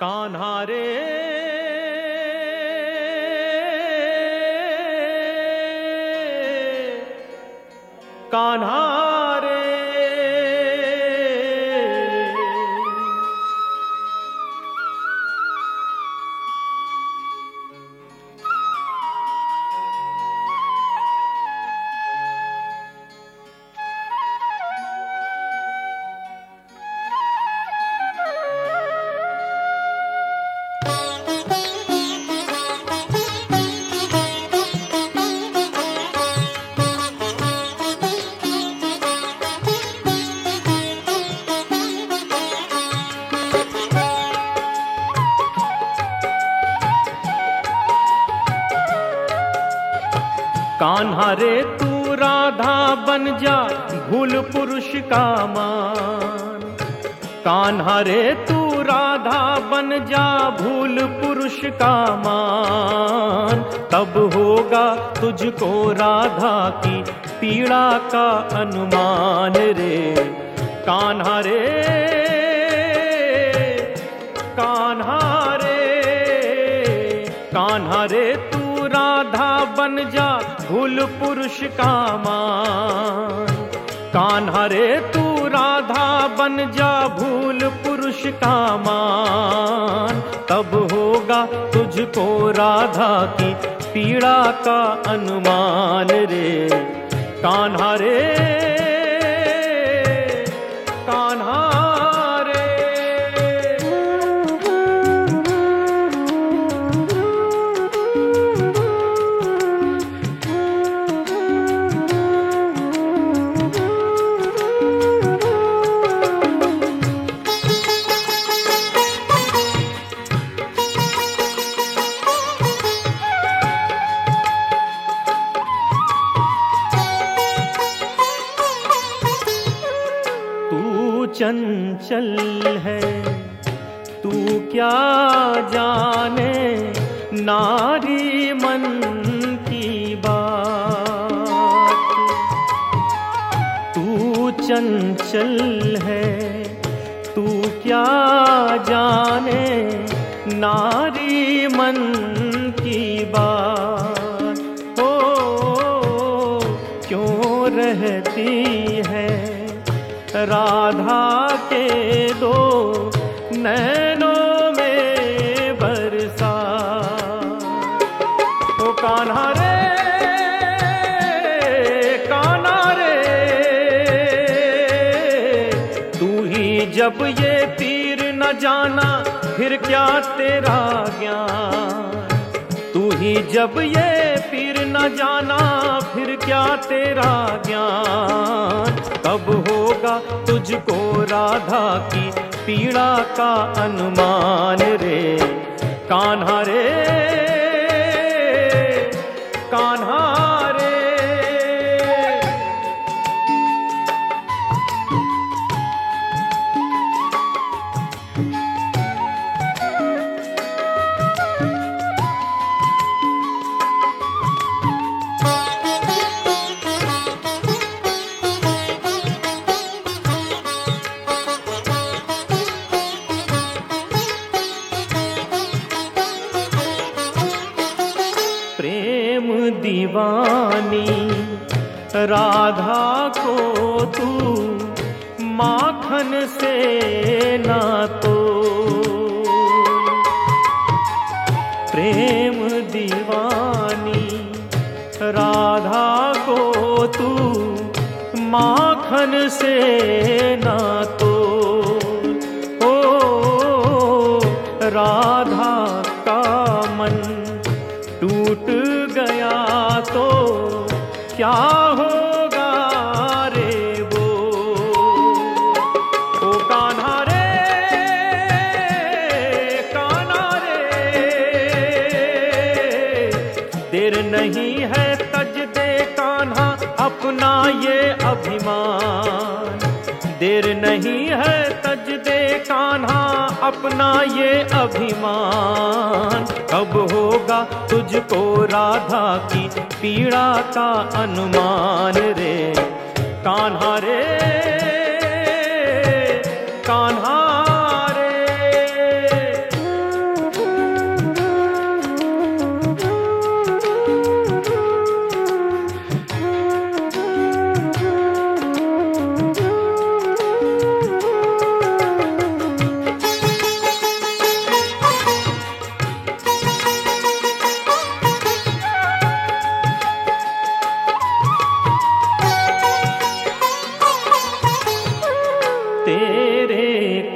कान्हा रे कान्हा कान्हा रे तू राधा बन जा, भूल पुरुष का मान। कान्हा रे तू राधा बन जा, भूल पुरुष का मान। तब होगा तुझको राधा की पीड़ा का अनुमान रे। कान्हा रे बन जा भूल पुरुष का मान। कान रे तू राधा बन जा भूल पुरुष का मान। तब होगा तुझको राधा की पीड़ा का अनुमान रे। कान रे चंचल है। तू क्या जाने नारी मन की बात? तू चंचल है। तू क्या जाने नारी मन की बात? ओ, क्यों रहती है? राधा दो नैनों में बरसा। ओ कान्हा रे कान्हा रे, तू ही जब ये पीर न जाना, फिर क्या तेरा ज्ञान? तू ही जब ये पीर न जाना, फिर क्या तेरा ज्ञान? कब होगा तुझको राधा की पीड़ा का अनुमान रे। कान्हा रे। दीवानी राधा को तू माखन से ना तो। प्रेम दीवानी, राधा को तू माखन से ना तो। ओ, राधा का मन टूट तो क्या होगा रे वो? ओ कान्हा रे कान्हा रे। देर नहीं है तज दे कान्हा, अपना ये अभिमान। देर नहीं है तज दे कान्हा, अपना ये अभिमान। कब होगा तुझको राधा की पीड़ा का अनुमान रे। कान्हा रे।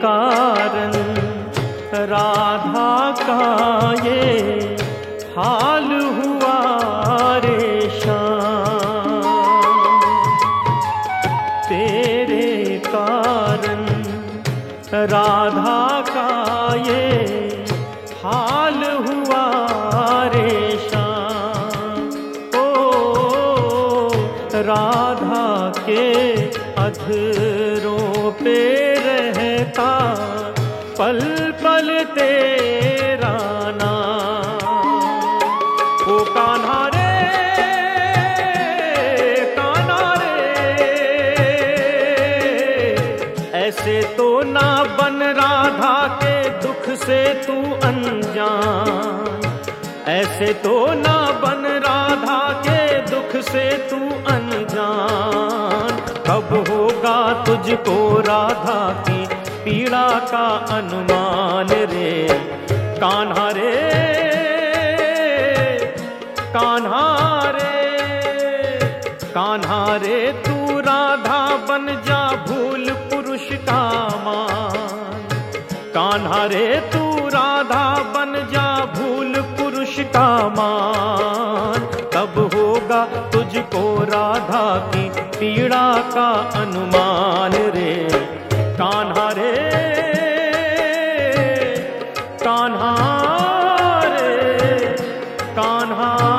कारण, राधा का ये हाल हुआ रे श्याम तेरे कारण, राधा का ये हाल हुआ रे श्याम ओ, राधा के अधरों पे रहता, पल पल तेरा नाम। ओ कान्हा रे कान्हा रे, ऐसे तो ना बन राधा के दुख से तू अनजान। ऐसे तो ना बन राधा के दुख से तू अनजान। कब होगा तुझको राधा की पीड़ा का अनुमान रे। कान्हा रे कान्हा रे कान्हा रे, तू राधा बन जा भूल पुरुष का मान। कान्हा रे, तू राधा बन जा भूल पुरुष का मान। तब होगा तुझको राधा की पीड़ा का अनुमान रे। कान्हा रे कान्हा रे कान्हा